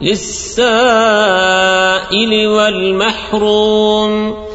للسائل والمحروم.